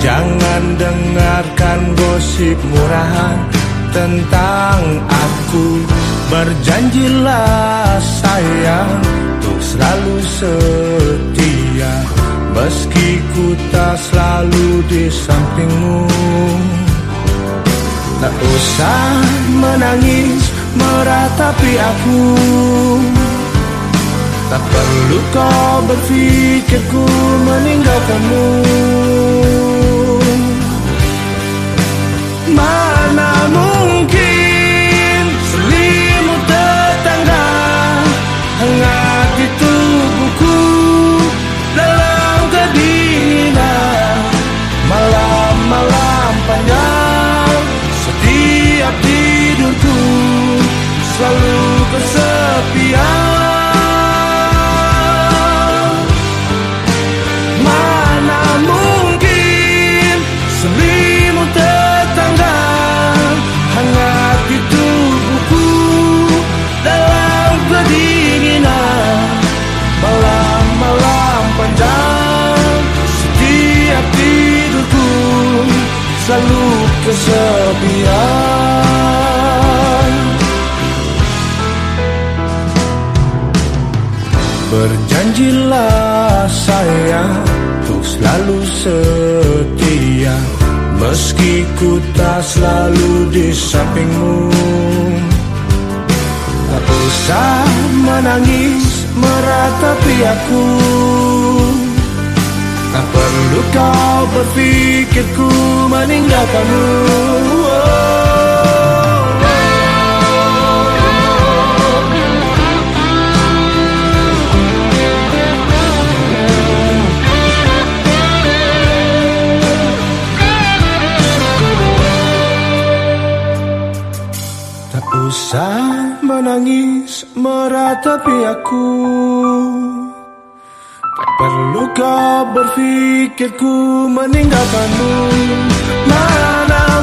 Jangan dengarkan gosip murahan tentang aku. Berjanjilah sayang untuk selalu setia. Meski ku tak selalu di sampingmu. Tak usah menangis meratapi aku. Tak perlu kau berpikirku meninggalkanmu Panjang setiap tidurku Selalu kesepian. Berjanjilah sayang Untuk selalu setia. Meski ku tak selalu di sampingmu. Tak usah menangis meratapi aku Perlu kau berpikirku meninggalkanmu oh. Tak usah menangis meratapi aku Tak perlu kau berpikirku meninggalkanmu. Mana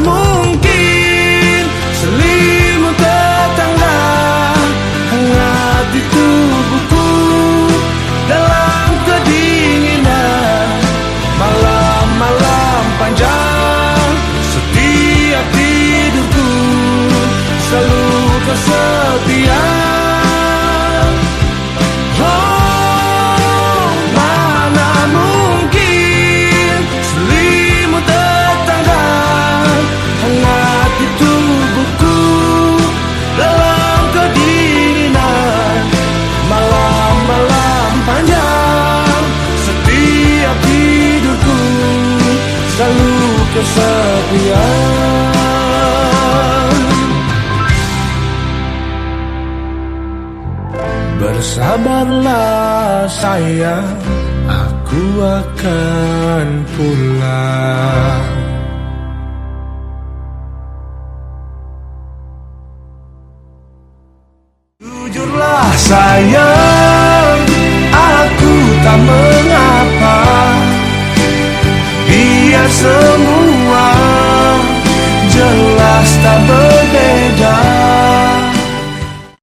Bersabarlah sayang Aku akan pulang. Jujurlah sayang Aku tak mengapa. Biar